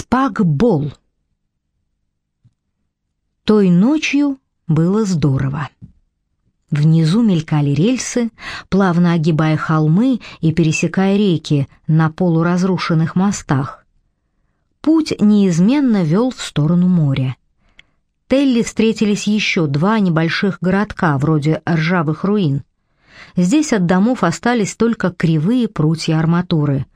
Спагбол. Той ночью было здорово. Внизу мелькали рельсы, плавно огибая холмы и пересекая реки на полуразрушенных мостах. Путь неизменно вел в сторону моря. Телли встретились еще два небольших городка, вроде ржавых руин. Здесь от домов остались только кривые прутья арматуры.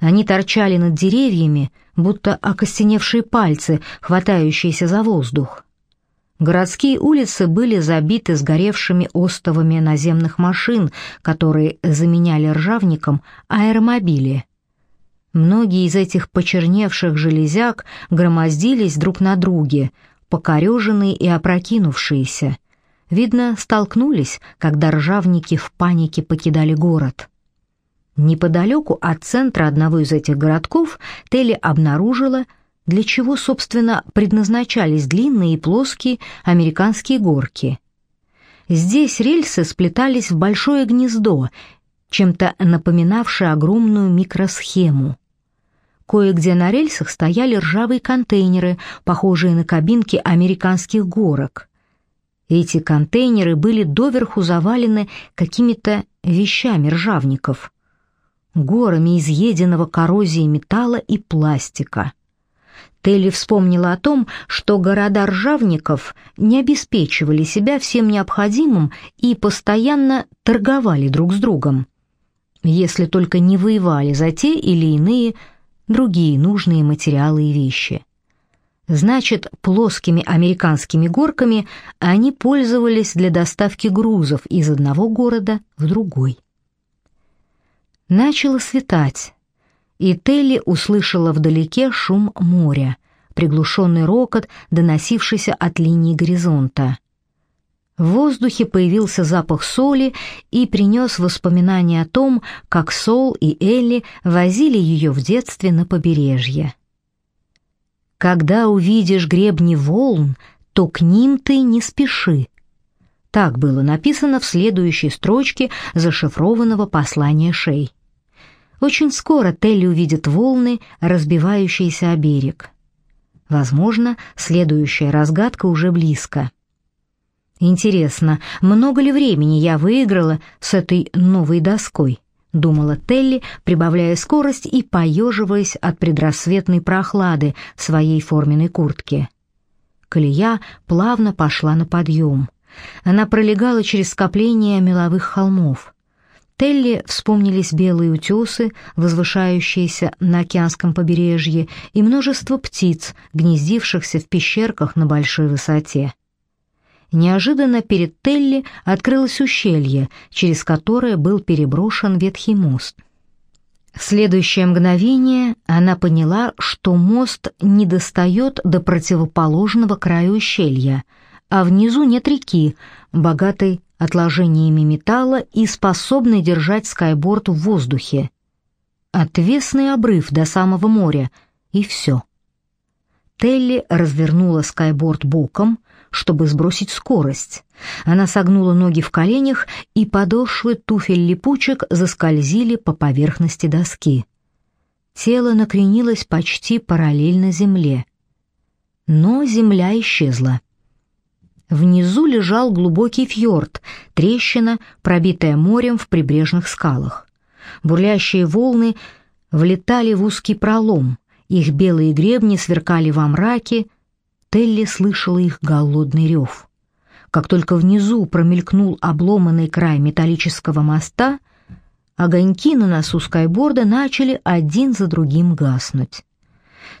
Они торчали над деревьями, будто окостеневшие пальцы, хватающиеся за воздух. Городские улицы были забиты сгоревшими остовами наземных машин, которые заменяли ржавником аэромобили. Многие из этих почерневших железяк громоздились друг на друге, покореженные и опрокинувшиеся. Видно, столкнулись, когда ржавники в панике покидали город. Неподалеку от центра одного из этих городков Телли обнаружила, для чего, собственно, предназначались длинные и плоские американские горки. Здесь рельсы сплетались в большое гнездо, чем-то напоминавшее огромную микросхему. Кое-где на рельсах стояли ржавые контейнеры, похожие на кабинки американских горок. Эти контейнеры были доверху завалены какими-то вещами ржавников, горами изъеденного коррозией металла и пластика. Телли вспомнила о том, что города ржавников не обеспечивали себя всем необходимым и постоянно торговали друг с другом, если только не воевали за те или иные другие нужные материалы и вещи. Значит, плоскими американскими горками они пользовались для доставки грузов из одного города в другой. Начало светать, и Телли услышала вдалеке шум моря, приглушенный рокот, доносившийся от линии горизонта. В воздухе появился запах соли и принес воспоминания о том, как Сол и Элли возили ее в детстве на побережье. «Когда увидишь гребни волн, то к ним ты не спеши». Так было написано в следующей строчке зашифрованного послания Шей. Очень скоро Телли увидит волны, разбивающиеся о берег. Возможно, следующая разгадка уже близко. Интересно, много ли времени я выиграла с этой новой доской? думала Телли, прибавляя скорость и поеживаясь от предрассветной прохлады своей форменной куртке. Колея плавно пошла на подъем. Она пролегала через скопление меловых холмов. Телли вспомнились белые утесы, возвышающиеся на океанском побережье, и множество птиц, гнездившихся в пещерках на большой высоте. Неожиданно перед Телли открылось ущелье, через которое был переброшен ветхий мост. В следующее мгновение она поняла, что мост не достает до противоположного края ущелья, а внизу нет реки, богатой отложениями металла и способный держать скайборд в воздухе. Отвесный обрыв до самого моря, и все. Телли развернула скайборд боком, чтобы сбросить скорость. Она согнула ноги в коленях, и подошвы туфель-липучек заскользили по поверхности доски. Тело накренилось почти параллельно земле. Но земля исчезла. Внизу лежал глубокий фьорд, трещина, пробитая морем в прибрежных скалах. Бурлящие волны влетали в узкий пролом, их белые гребни сверкали во мраке, Телли слышала их голодный рев. Как только внизу промелькнул обломанный край металлического моста, огоньки на носу скайборда начали один за другим гаснуть.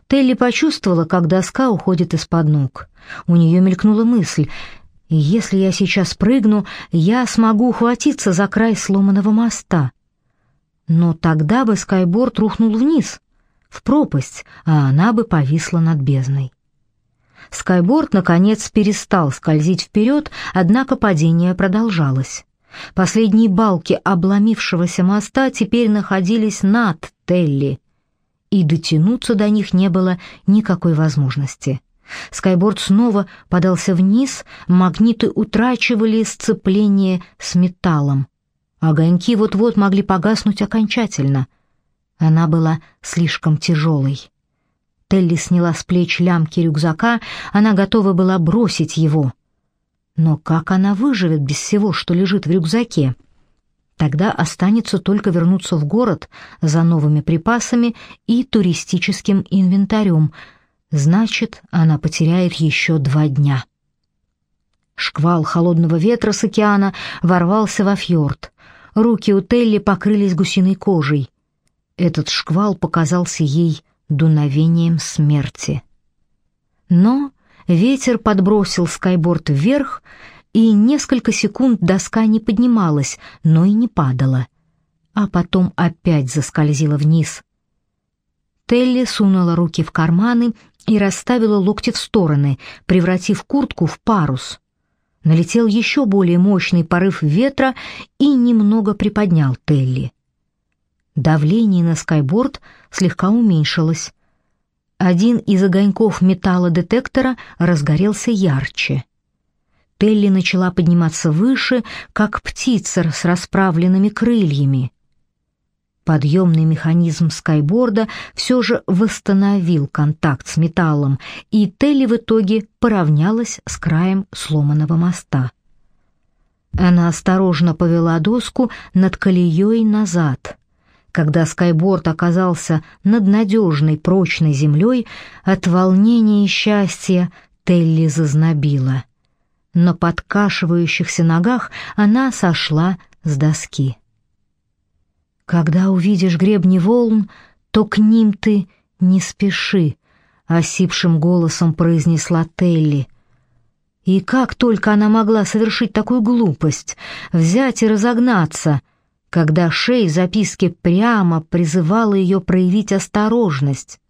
Телли почувствовала, как доска уходит из-под ног. У нее мелькнула мысль: если я сейчас прыгну, я смогу ухватиться за край сломанного моста. Но тогда бы скайборд рухнул вниз, в пропасть, а она бы повисла над бездной. Скайборд наконец перестал скользить вперед, однако падение продолжалось. Последние балки обломившегося моста теперь находились над Телли и дотянуться до них не было никакой возможности. Скайборд снова подался вниз, магниты утрачивали сцепление с металлом. Огоньки вот-вот могли погаснуть окончательно. Она была слишком тяжелой. Телли сняла с плеч лямки рюкзака, она готова была бросить его. Но как она выживет без всего, что лежит в рюкзаке? Тогда останется только вернуться в город за новыми припасами и туристическим инвентарем. Значит, она потеряет еще два дня. Шквал холодного ветра с океана ворвался во фьорд. Руки у Телли покрылись гусиной кожей. Этот шквал показался ей дуновением смерти. Но ветер подбросил скайборд вверх, и несколько секунд доска не поднималась, но и не падала, а потом опять заскользила вниз. Телли сунула руки в карманы и расставила локти в стороны, превратив куртку в парус. Налетел еще более мощный порыв ветра и немного приподнял Телли. Давление на скайборд слегка уменьшилось. Один из огоньков металлодетектора разгорелся ярче. Телли начала подниматься выше, как птица с расправленными крыльями. Подъемный механизм скайборда все же восстановил контакт с металлом, и Телли в итоге поравнялась с краем сломанного моста. Она осторожно повела доску над колеей назад. Когда скайборд оказался над надежной прочной землей, от волнения и счастья Телли зазнобила — на подкашивающихся ногах она сошла с доски. «Когда увидишь гребни волн, то к ним ты не спеши», — осипшим голосом произнесла Телли. И как только она могла совершить такую глупость, взять и разогнаться, когда Шей в записке прямо призывала ее проявить осторожность.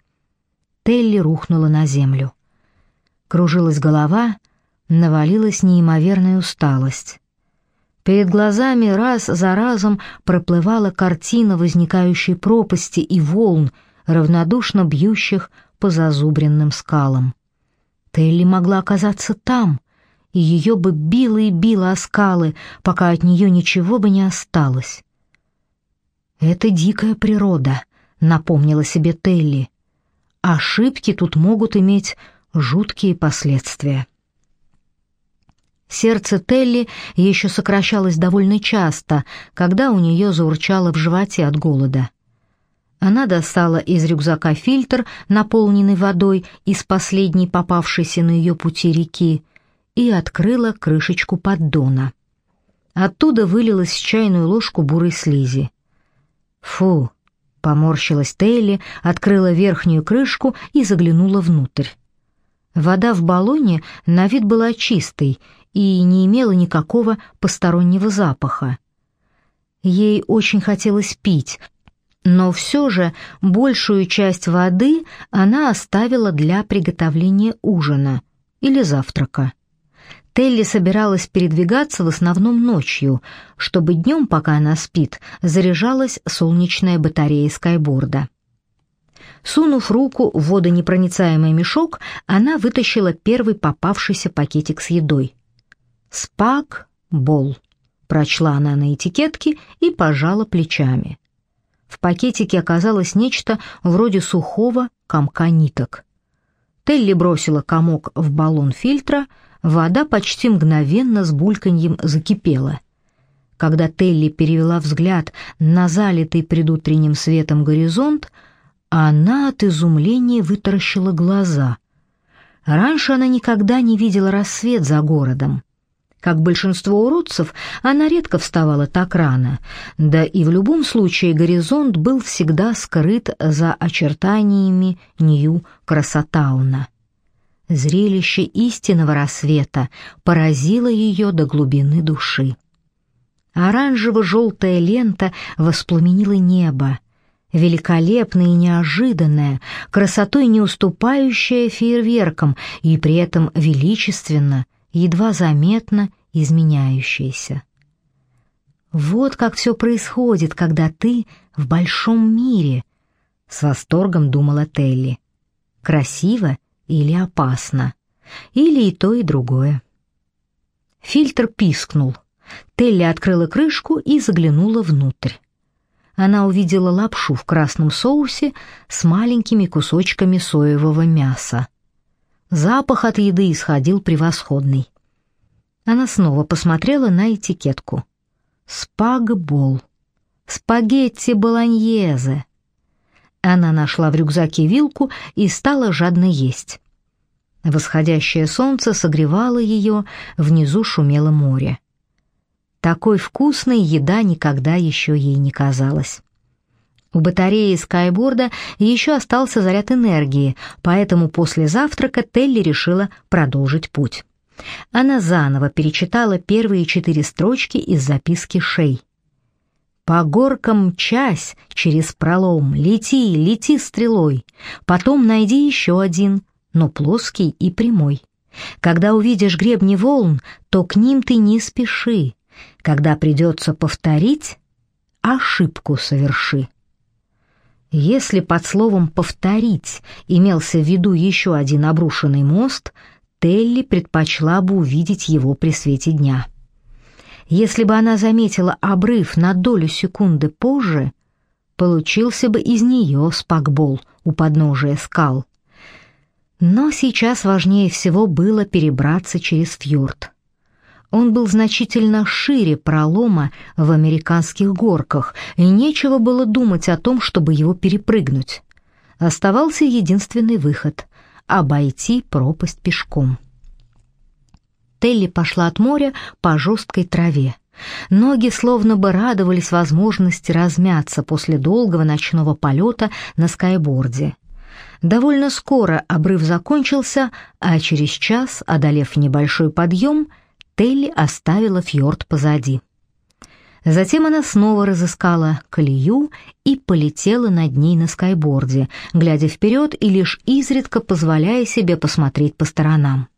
Телли рухнула на землю. Кружилась голова, навалилась неимоверная усталость. Перед глазами раз за разом проплывала картина возникающей пропасти и волн, равнодушно бьющих по зазубренным скалам. Телли могла оказаться там, и ее бы било и било о скалы, пока от нее ничего бы не осталось. «Это дикая природа», — напомнила себе Телли. «Ошибки тут могут иметь жуткие последствия». Сердце Телли еще сокращалось довольно часто, когда у нее заурчало в животе от голода. Она достала из рюкзака фильтр, наполненный водой из последней попавшейся на ее пути реки, и открыла крышечку поддона. Оттуда вылилась чайную ложку бурой слизи. «Фу!» — поморщилась Телли, открыла верхнюю крышку и заглянула внутрь. Вода в баллоне на вид была чистой и не имела никакого постороннего запаха. Ей очень хотелось пить, но все же большую часть воды она оставила для приготовления ужина или завтрака. Телли собиралась передвигаться в основном ночью, чтобы днем, пока она спит, заряжалась солнечная батарея скайборда. Сунув руку в водонепроницаемый мешок, она вытащила первый попавшийся пакетик с едой. «Спак Бол», — прочла она на этикетке и пожала плечами. В пакетике оказалось нечто вроде сухого комка ниток. Телли бросила комок в баллон фильтра, вода почти мгновенно с бульканьем закипела. Когда Телли перевела взгляд на залитый предутренним светом горизонт, она от изумления вытаращила глаза. Раньше она никогда не видела рассвет за городом. Как большинство уродцев, она редко вставала так рано, да и в любом случае горизонт был всегда скрыт за очертаниями Нью-Красотауна. Зрелище истинного рассвета поразило ее до глубины души. Оранжево-желтая лента воспламенила небо, великолепная и неожиданная, красотой не уступающая фейерверкам и при этом величественно, едва заметно изменяющаяся. Вот как все происходит, когда ты в большом мире, с восторгом думала Телли. Красиво или опасно, или и то, и другое. Фильтр пискнул. Телли открыла крышку и заглянула внутрь. она увидела лапшу в красном соусе с маленькими кусочками соевого мяса. Запах от еды исходил превосходный. Она снова посмотрела на этикетку. «Спагбол. Спагетти болоньезе». Она нашла в рюкзаке вилку и стала жадно есть. Восходящее солнце согревало ее, внизу шумело море. Такой вкусной еда никогда еще ей не казалась. У батареи скайборда еще остался заряд энергии, поэтому после завтрака Телли решила продолжить путь. Она заново перечитала первые четыре строчки из записки Шей. «По горкам мчась через пролом, лети, лети стрелой, потом найди еще один, но плоский и прямой. Когда увидишь гребни волн, то к ним ты не спеши. Когда придется повторить, ошибку соверши». Если под словом «повторить» имелся в виду еще один обрушенный мост, Телли предпочла бы увидеть его при свете дня. Если бы она заметила обрыв на долю секунды позже, получился бы из нее спакбол у подножия скал. Но сейчас важнее всего было перебраться через фьорд. Он был значительно шире пролома в американских горках, и нечего было думать о том, чтобы его перепрыгнуть. Оставался единственный выход — обойти пропасть пешком. Телли пошла от моря по жесткой траве. Ноги словно бы радовались возможности размяться после долгого ночного полета на скайборде. Довольно скоро обрыв закончился, а через час, одолев небольшой подъем, — Телли оставила фьорд позади. Затем она снова разыскала колею и полетела над ней на скайборде, глядя вперед и лишь изредка позволяя себе посмотреть по сторонам.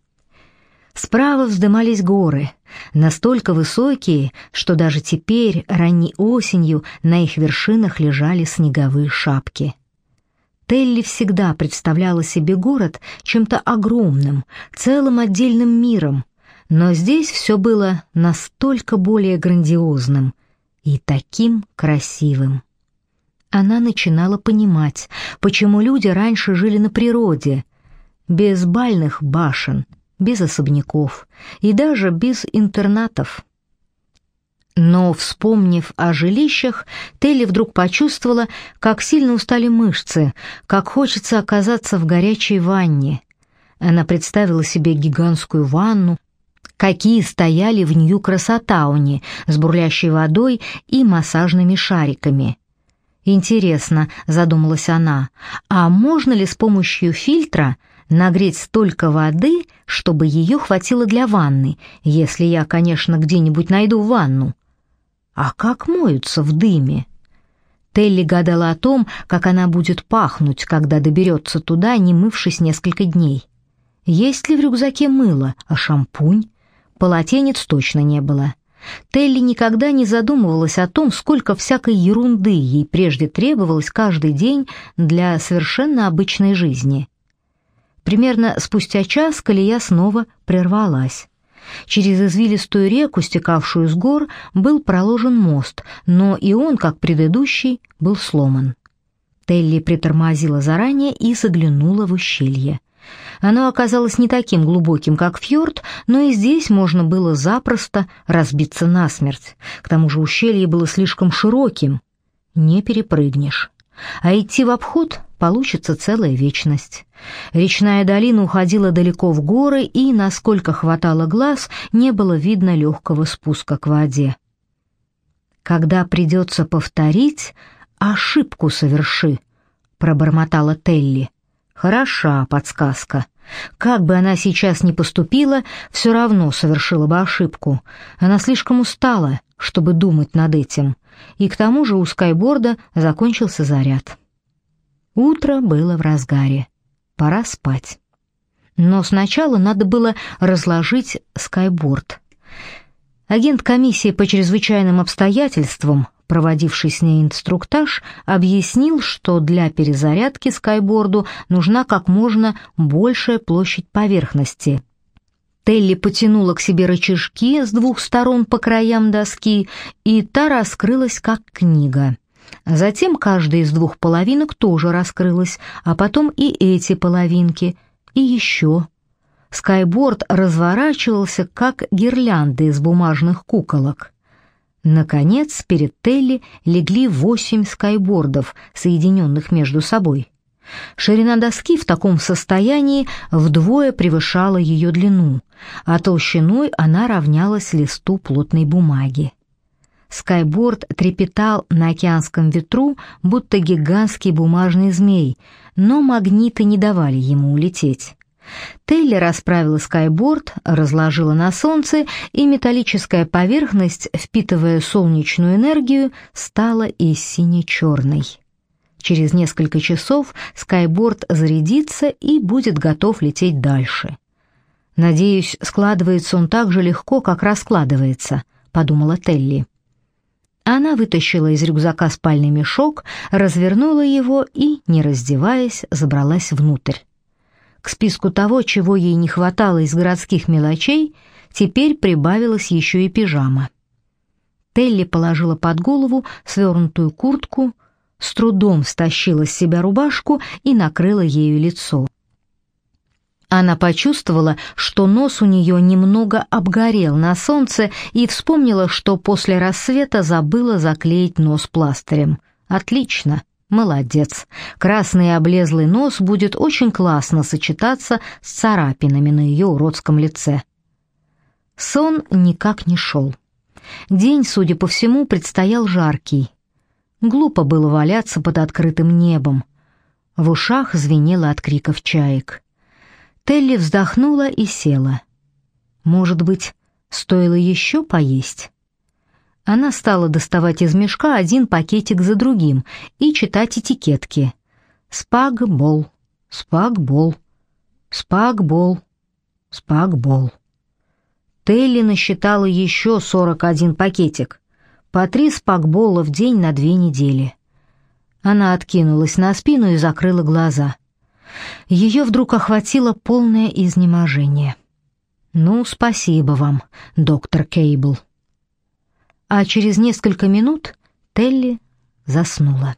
Справа вздымались горы, настолько высокие, что даже теперь, ранней осенью, на их вершинах лежали снеговые шапки. Телли всегда представляла себе город чем-то огромным, целым отдельным миром, но здесь все было настолько более грандиозным и таким красивым. Она начинала понимать, почему люди раньше жили на природе, без бальных башен, без особняков и даже без интернатов. Но, вспомнив о жилищах, Телли вдруг почувствовала, как сильно устали мышцы, как хочется оказаться в горячей ванне. Она представила себе гигантскую ванну, какие стояли в Нью-Красотауне с бурлящей водой и массажными шариками. Интересно, задумалась она, а можно ли с помощью фильтра нагреть столько воды, чтобы ее хватило для ванны, если я, конечно, где-нибудь найду ванну? А как моются в дыме? Телли гадала о том, как она будет пахнуть, когда доберется туда, не мывшись несколько дней. Есть ли в рюкзаке мыло, а шампунь? Полотенец точно не было. Телли никогда не задумывалась о том, сколько всякой ерунды ей прежде требовалось каждый день для совершенно обычной жизни. Примерно спустя час колея снова прервалась. Через извилистую реку, стекавшую с гор, был проложен мост, но и он, как предыдущий, был сломан. Телли притормозила заранее и заглянула в ущелье. Оно оказалось не таким глубоким, как фьорд, но и здесь можно было запросто разбиться насмерть. К тому же ущелье было слишком широким. Не перепрыгнешь. А идти в обход получится целая вечность. Речная долина уходила далеко в горы, и, насколько хватало глаз, не было видно легкого спуска к воде. «Когда придется повторить, ошибку соверши», — пробормотала Телли. Хороша подсказка. Как бы она сейчас ни поступила, все равно совершила бы ошибку. Она слишком устала, чтобы думать над этим. И к тому же у скайборда закончился заряд. Утро было в разгаре. Пора спать. Но сначала надо было разложить скайборд. Агент комиссии по чрезвычайным обстоятельствам проводивший с ней инструктаж, объяснил, что для перезарядки скайборду нужна как можно большая площадь поверхности. Телли потянула к себе рычажки с двух сторон по краям доски, и та раскрылась как книга. Затем каждая из двух половинок тоже раскрылась, а потом и эти половинки, и еще. Скайборд разворачивался, как гирлянды из бумажных куколок. Наконец, перед Телли легли восемь скайбордов, соединенных между собой. Ширина доски в таком состоянии вдвое превышала ее длину, а толщиной она равнялась листу плотной бумаги. Скайборд трепетал на океанском ветру, будто гигантский бумажный змей, но магниты не давали ему улететь. Телли расправила скайборд, разложила на солнце, и металлическая поверхность, впитывая солнечную энергию, стала и сине-черной. Через несколько часов скайборд зарядится и будет готов лететь дальше. «Надеюсь, складывается он так же легко, как раскладывается», — подумала Телли. Она вытащила из рюкзака спальный мешок, развернула его и, не раздеваясь, забралась внутрь. К списку того, чего ей не хватало из городских мелочей, теперь прибавилась еще и пижама. Телли положила под голову свернутую куртку, с трудом стащила с себя рубашку и накрыла ею лицо. Она почувствовала, что нос у нее немного обгорел на солнце и вспомнила, что после рассвета забыла заклеить нос пластырем. Отлично, молодец. Красный облезлый нос будет очень классно сочетаться с царапинами на ее уродском лице. Сон никак не шел. День, судя по всему, предстоял жаркий. Глупо было валяться под открытым небом. В ушах звенело от криков чаек. Телли вздохнула и села. Может быть, стоило еще поесть? Она стала доставать из мешка один пакетик за другим и читать этикетки. Спагбол, спагбол, спагбол, спагбол. Телли насчитала еще 41 пакетик по три спакбола в день на две недели. Она откинулась на спину и закрыла глаза. Ее вдруг охватило полное изнеможение. «Ну, спасибо вам, доктор Кейбл». А через несколько минут Телли заснула.